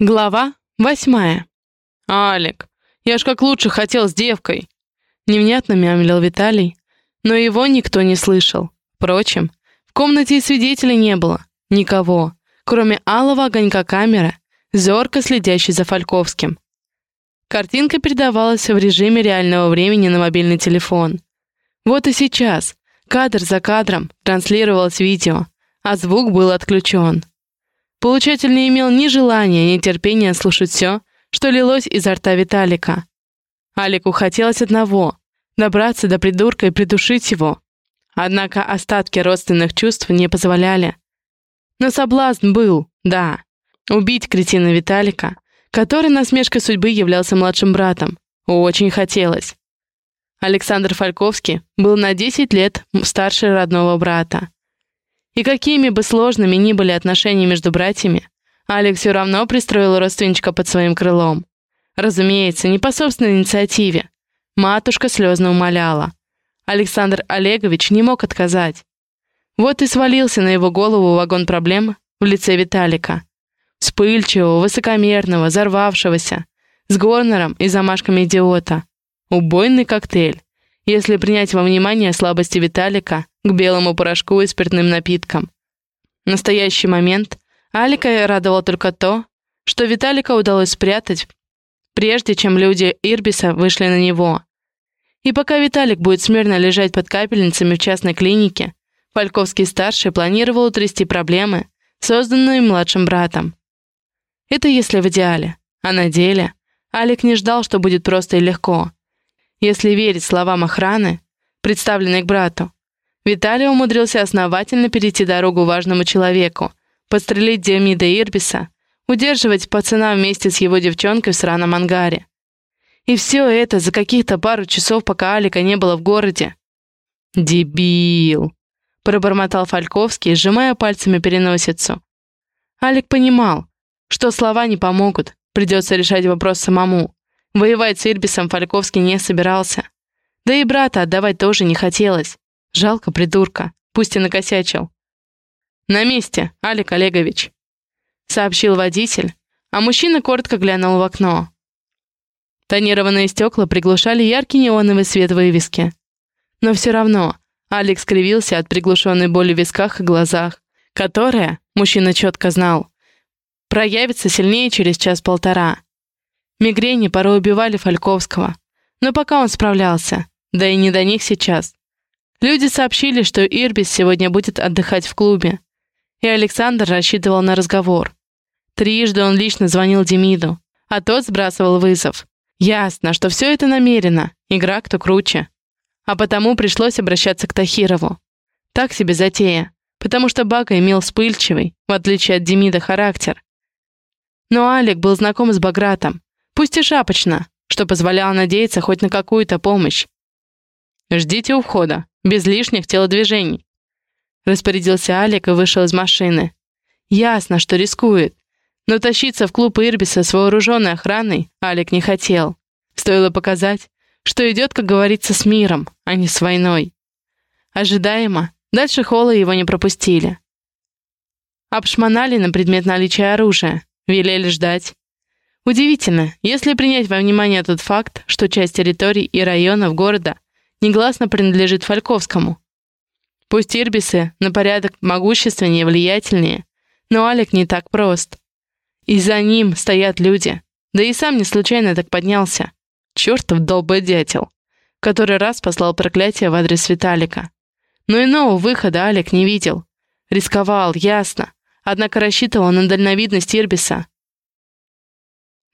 Глава восьмая. «Алик, я ж как лучше хотел с девкой!» Невнятно мямлил Виталий, но его никто не слышал. Впрочем, в комнате и свидетелей не было. Никого, кроме алого огонька камеры, зорко следящей за Фальковским. Картинка передавалась в режиме реального времени на мобильный телефон. Вот и сейчас, кадр за кадром, транслировалось видео, а звук был отключен. Получатель не имел ни желания, ни терпения слушать все, что лилось изо рта Виталика. Алику хотелось одного — добраться до придурка и придушить его. Однако остатки родственных чувств не позволяли. Но соблазн был, да. Убить кретина Виталика, который насмешкой судьбы являлся младшим братом, очень хотелось. Александр Фальковский был на 10 лет старше родного брата. И какими бы сложными ни были отношения между братьями, Алекс все равно пристроил родственничка под своим крылом. Разумеется, не по собственной инициативе. Матушка слезно умоляла. Александр Олегович не мог отказать. Вот и свалился на его голову вагон проблем в лице Виталика. Вспыльчивого, высокомерного, взорвавшегося, с гонором и замашками идиота. Убойный коктейль, если принять во внимание слабости Виталика к белому порошку и спиртным напиткам. В настоящий момент Алика радовало только то, что Виталика удалось спрятать, прежде чем люди Ирбиса вышли на него. И пока Виталик будет смирно лежать под капельницами в частной клинике, Фальковский-старший планировал утрясти проблемы, созданные младшим братом. Это если в идеале, а на деле Алик не ждал, что будет просто и легко. Если верить словам охраны, представленной к брату, Виталий умудрился основательно перейти дорогу важному человеку, подстрелить Диамида Ирбиса, удерживать пацана вместе с его девчонкой в сраном ангаре. И все это за каких-то пару часов, пока Алика не было в городе. «Дебил!» — пробормотал Фальковский, сжимая пальцами переносицу. Алик понимал, что слова не помогут, придется решать вопрос самому. Воевать с Ирбисом Фальковский не собирался. Да и брата отдавать тоже не хотелось. Жалко придурка, пусть и накосячил. «На месте, Алик Олегович», — сообщил водитель, а мужчина коротко глянул в окно. Тонированные стекла приглушали яркий неоновый свет вывески. Но все равно Алекс скривился от приглушенной боли в висках и глазах, которая, мужчина четко знал, проявится сильнее через час-полтора. Мигрени порой убивали Фальковского, но пока он справлялся, да и не до них сейчас. Люди сообщили, что Ирбис сегодня будет отдыхать в клубе, и Александр рассчитывал на разговор. Трижды он лично звонил Демиду, а тот сбрасывал вызов. Ясно, что все это намеренно, игра кто круче. А потому пришлось обращаться к Тахирову. Так себе затея, потому что Бака имел вспыльчивый, в отличие от Демида, характер. Но Алик был знаком с Багратом, пусть и шапочно, что позволяло надеяться хоть на какую-то помощь. «Ждите у входа», без лишних телодвижений. Распорядился Алик и вышел из машины. Ясно, что рискует. Но тащиться в клуб Ирбиса с вооруженной охраной Алик не хотел. Стоило показать, что идет, как говорится, с миром, а не с войной. Ожидаемо, дальше холла его не пропустили. Обшмонали на предмет наличия оружия, велели ждать. Удивительно, если принять во внимание тот факт, что часть территорий и районов города негласно принадлежит Фальковскому. Пусть Ирбисы на порядок могущественнее и влиятельнее, но Алик не так прост. И за ним стоят люди. Да и сам не случайно так поднялся. Чертов долбый дятел. Который раз послал проклятие в адрес Виталика. Но иного выхода Алик не видел. Рисковал, ясно. Однако рассчитывал на дальновидность Ирбиса.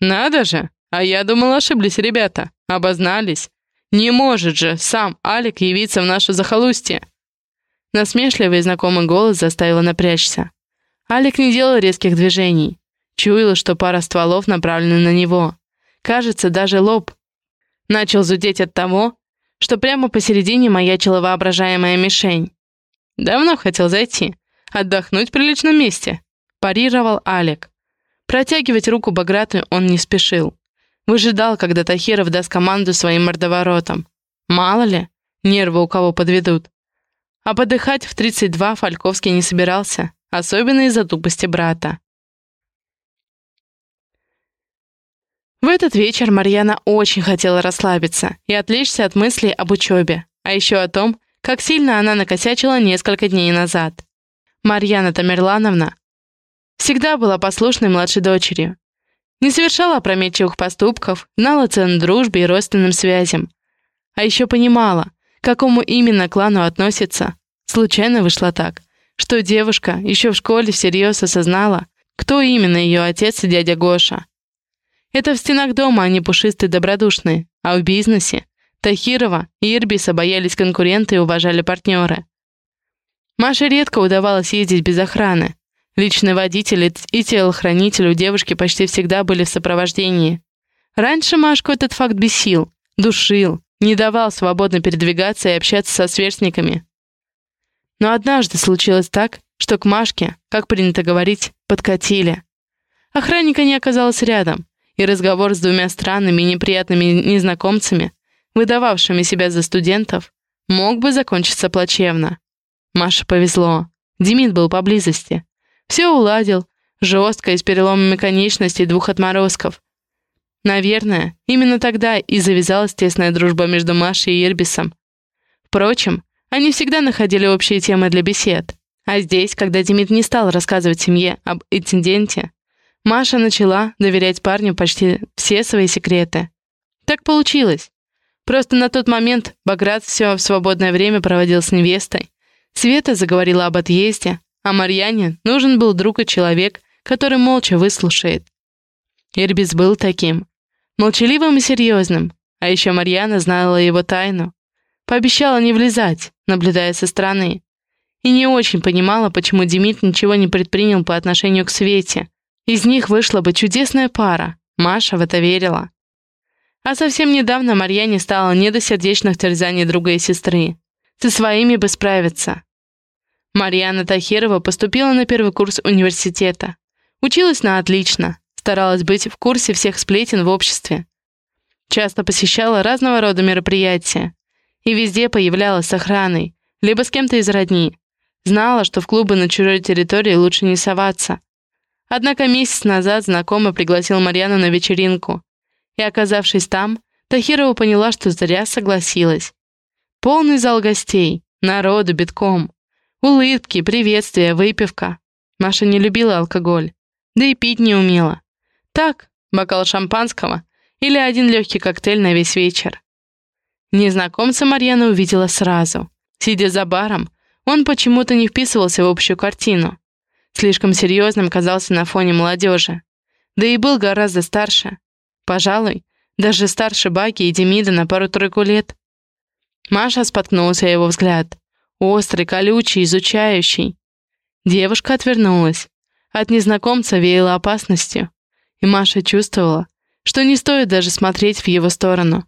«Надо же! А я думал, ошиблись ребята. Обознались. Не может же сам Алик явиться в наше захолустье!» Насмешливый знакомый голос заставил напрячься. Алик не делал резких движений. Чуял, что пара стволов направлена на него. Кажется, даже лоб. Начал зудеть от того, что прямо посередине маячила воображаемая мишень. «Давно хотел зайти. Отдохнуть в приличном месте», — парировал Алик. Протягивать руку Баграту он не спешил. Выжидал, когда Тахиров даст команду своим мордоворотам. Мало ли, нервы у кого подведут. А подыхать в 32 Фальковский не собирался, особенно из-за тупости брата. В этот вечер Марьяна очень хотела расслабиться и отвлечься от мыслей об учебе, а еще о том, как сильно она накосячила несколько дней назад. Марьяна Тамерлановна всегда была послушной младшей дочерью, не совершала опрометчивых поступков, знала цену дружбе и родственным связям. А еще понимала, к какому именно клану относится. Случайно вышло так, что девушка еще в школе всерьез осознала, кто именно ее отец и дядя Гоша. Это в стенах дома они пушистые добродушные, а в бизнесе Тахирова и Ирбиса боялись конкуренты и уважали партнеры. Маше редко удавалось ездить без охраны. Личный водитель и телохранитель у девушки почти всегда были в сопровождении. Раньше Машку этот факт бесил, душил, не давал свободно передвигаться и общаться со сверстниками. Но однажды случилось так, что к Машке, как принято говорить, подкатили. Охранника не оказалось рядом, и разговор с двумя странными и неприятными незнакомцами, выдававшими себя за студентов, мог бы закончиться плачевно. Маше повезло. Демид был поблизости. Все уладил, жестко и с переломами конечностей двух отморозков. Наверное, именно тогда и завязалась тесная дружба между Машей и Ирбисом. Впрочем, они всегда находили общие темы для бесед. А здесь, когда Демид не стал рассказывать семье об инциденте, Маша начала доверять парню почти все свои секреты. Так получилось. Просто на тот момент Баграт все в свободное время проводил с невестой. Света заговорила об отъезде, а Марьяне нужен был друг и человек, который молча выслушает. Ирбис был таким. Молчаливым и серьезным. А еще Марьяна знала его тайну. Пообещала не влезать, наблюдая со стороны. И не очень понимала, почему Демид ничего не предпринял по отношению к Свете, из них вышла бы чудесная пара. Маша в это верила. А совсем недавно Марьяне стало не до сердечных терзаний друга и сестры. Со своими бы справиться. Марьяна Тахирова поступила на первый курс университета. Училась на отлично, старалась быть в курсе всех сплетен в обществе. Часто посещала разного рода мероприятия. И везде появлялась с охраной, либо с кем-то из родни. Знала, что в клубы на чужой территории лучше не соваться, Однако месяц назад знакомый пригласил Марьяну на вечеринку. И, оказавшись там, Тахирова поняла, что зря согласилась. Полный зал гостей, народу битком. Улыбки, приветствия, выпивка. Маша не любила алкоголь, да и пить не умела. Так, бокал шампанского или один легкий коктейль на весь вечер. Незнакомца Марьяна увидела сразу. Сидя за баром, он почему-то не вписывался в общую картину. Слишком серьезным казался на фоне молодежи. Да и был гораздо старше. Пожалуй, даже старше Баки и Демида на пару-тройку лет. Маша споткнулся о его взгляд. Острый, колючий, изучающий. Девушка отвернулась. От незнакомца веяло опасностью. И Маша чувствовала, что не стоит даже смотреть в его сторону.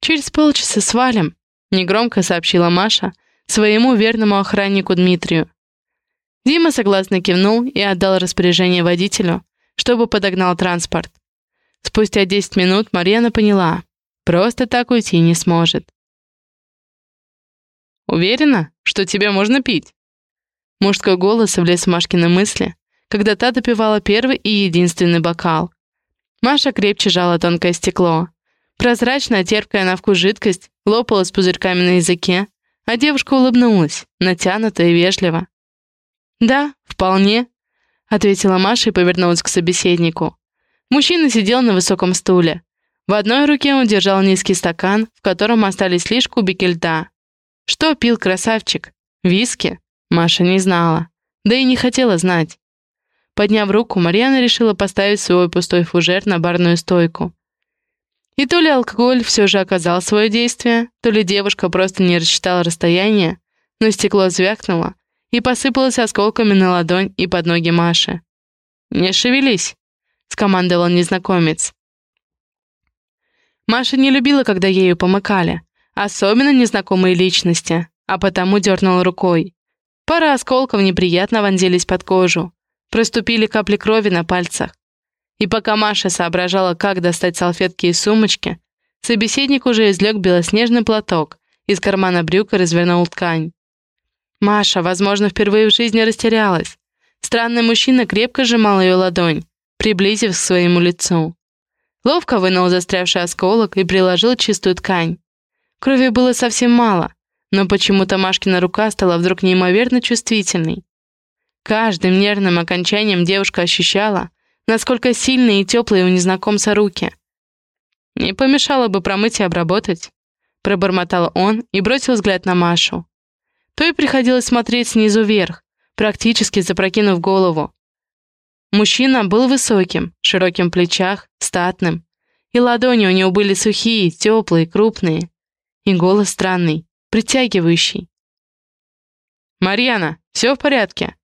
«Через полчаса свалим», — негромко сообщила Маша своему верному охраннику Дмитрию. Дима согласно кивнул и отдал распоряжение водителю, чтобы подогнал транспорт. Спустя 10 минут Марьяна поняла, просто так уйти не сможет. «Уверена, что тебе можно пить?» Мужской голос влез в Машкины мысли, когда та допивала первый и единственный бокал. Маша крепче жала тонкое стекло. Прозрачная, терпкая на вкус жидкость лопалась пузырьками на языке, а девушка улыбнулась, натянуто и вежливо. «Да, вполне», — ответила Маша и повернулась к собеседнику. Мужчина сидел на высоком стуле. В одной руке он держал низкий стакан, в котором остались лишь кубики льда. Что пил красавчик? Виски? Маша не знала. Да и не хотела знать. Подняв руку, Марьяна решила поставить свой пустой фужер на барную стойку. И то ли алкоголь все же оказал свое действие, то ли девушка просто не рассчитала расстояние, но стекло звякнуло, и посыпалась осколками на ладонь и под ноги Маши. «Не шевелись», — скомандовал незнакомец. Маша не любила, когда ею помыкали, особенно незнакомые личности, а потому дернула рукой. Пара осколков неприятно вонзились под кожу, проступили капли крови на пальцах. И пока Маша соображала, как достать салфетки из сумочки, собеседник уже извлек белоснежный платок, из кармана брюка развернул ткань. Маша, возможно, впервые в жизни растерялась. Странный мужчина крепко сжимал ее ладонь, приблизив к своему лицу. Ловко вынул застрявший осколок и приложил чистую ткань. Крови было совсем мало, но почему-то Машкина рука стала вдруг неимоверно чувствительной. Каждым нервным окончанием девушка ощущала, насколько сильные и теплые у незнакомца руки. «Не помешало бы промыть и обработать», — пробормотал он и бросил взгляд на Машу. То и приходилось смотреть снизу вверх, практически запрокинув голову. Мужчина был высоким, широким в плечах, статным. И ладони у него были сухие, теплые, крупные. И голос странный, притягивающий. «Марьяна, все в порядке?»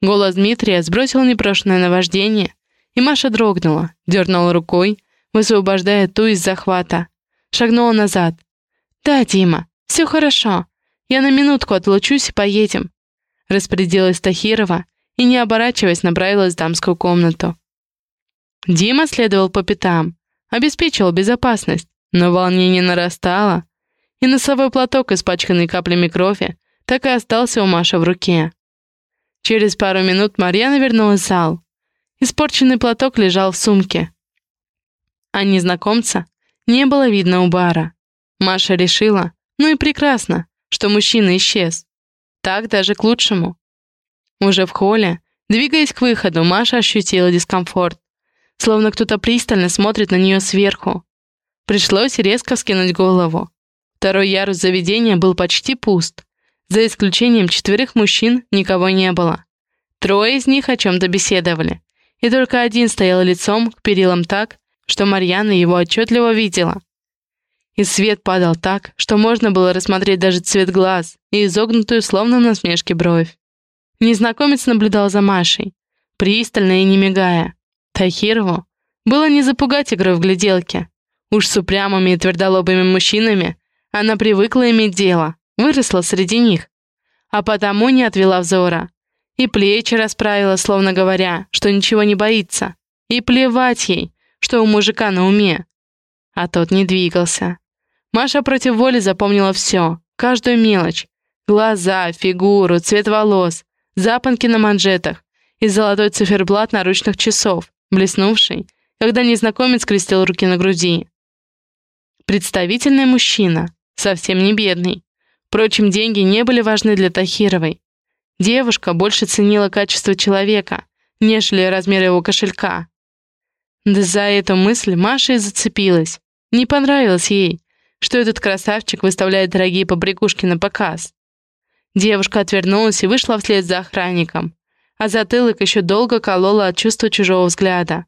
Голос Дмитрия сбросил непрошенное наваждение, и Маша дрогнула, дернула рукой, высвобождая ту из захвата. Шагнула назад. «Да, Дима, все хорошо. Я на минутку отлучусь и поедем», распорядилась Тахирова и, не оборачиваясь, направилась в дамскую комнату. Дима следовал по пятам, обеспечивал безопасность, но волнение нарастало, и носовой платок, испачканный каплями крови, так и остался у Маши в руке. Через пару минут Марьяна вернулась в зал. Испорченный платок лежал в сумке. А незнакомца не было видно у бара. Маша решила, ну и прекрасно, что мужчина исчез. Так даже к лучшему. Уже в холле, двигаясь к выходу, Маша ощутила дискомфорт, словно кто-то пристально смотрит на нее сверху. Пришлось резко вскинуть голову. Второй ярус заведения был почти пуст. За исключением четверых мужчин никого не было. Трое из них о чем-то беседовали. И только один стоял лицом к перилам так, что Марьяна его отчетливо видела. И свет падал так, что можно было рассмотреть даже цвет глаз и изогнутую, словно насмешки, бровь. Незнакомец наблюдал за Машей, пристально и не мигая. Тахирову было не запугать игрой в гляделке. Уж с упрямыми и твердолобыми мужчинами она привыкла иметь дело, выросла среди них. А потому не отвела взора. И плечи расправила, словно говоря, что ничего не боится. И плевать ей, что у мужика на уме. А тот не двигался. Маша против воли запомнила все, каждую мелочь. Глаза, фигуру, цвет волос, запонки на манжетах и золотой циферблат наручных часов, блеснувший, когда незнакомец крестил руки на груди. Представительный мужчина, совсем не бедный. Впрочем, деньги не были важны для Тахировой. Девушка больше ценила качество человека, нежели размер его кошелька. Да за эту мысль Маша и зацепилась. Не понравилось ей, что этот красавчик выставляет дорогие побрякушки на показ. Девушка отвернулась и вышла вслед за охранником, а затылок еще долго колола от чувства чужого взгляда.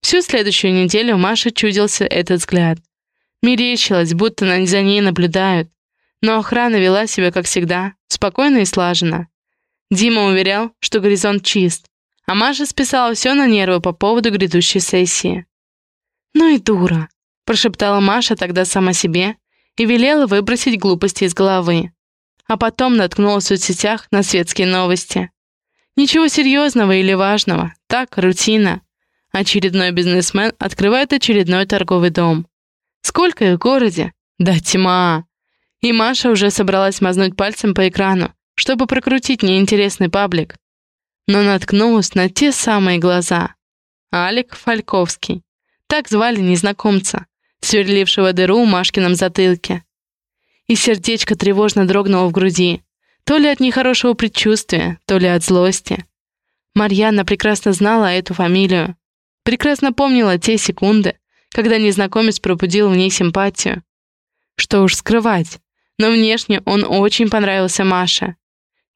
Всю следующую неделю Маша чудился этот взгляд. Мерещилось, будто за ней наблюдают. Но охрана вела себя, как всегда, спокойно и слаженно. Дима уверял, что горизонт чист, а Маша списала все на нервы по поводу грядущей сессии. «Ну и дура», — прошептала Маша тогда сама себе и велела выбросить глупости из головы а потом наткнулась в соцсетях на светские новости. Ничего серьезного или важного, так, рутина. Очередной бизнесмен открывает очередной торговый дом. Сколько их в городе? Да тьма! И Маша уже собралась мазнуть пальцем по экрану, чтобы прокрутить неинтересный паблик. Но наткнулась на те самые глаза. Алик Фальковский. Так звали незнакомца, сверлившего дыру в Машкином затылке и сердечко тревожно дрогнуло в груди. То ли от нехорошего предчувствия, то ли от злости. Марьяна прекрасно знала эту фамилию. Прекрасно помнила те секунды, когда незнакомец пробудил в ней симпатию. Что уж скрывать, но внешне он очень понравился Маше.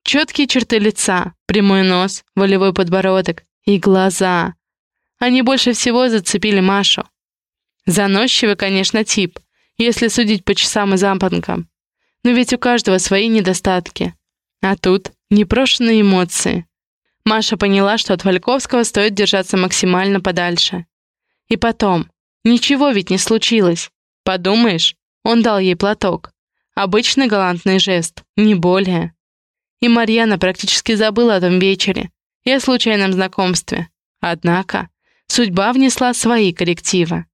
Четкие черты лица, прямой нос, волевой подбородок и глаза. Они больше всего зацепили Машу. Заносчивый, конечно, тип — если судить по часам и запонкам. Но ведь у каждого свои недостатки. А тут непрошенные эмоции. Маша поняла, что от Вальковского стоит держаться максимально подальше. И потом, ничего ведь не случилось. Подумаешь, он дал ей платок. Обычный галантный жест, не более. И Марьяна практически забыла о том вечере и о случайном знакомстве. Однако, судьба внесла свои коррективы.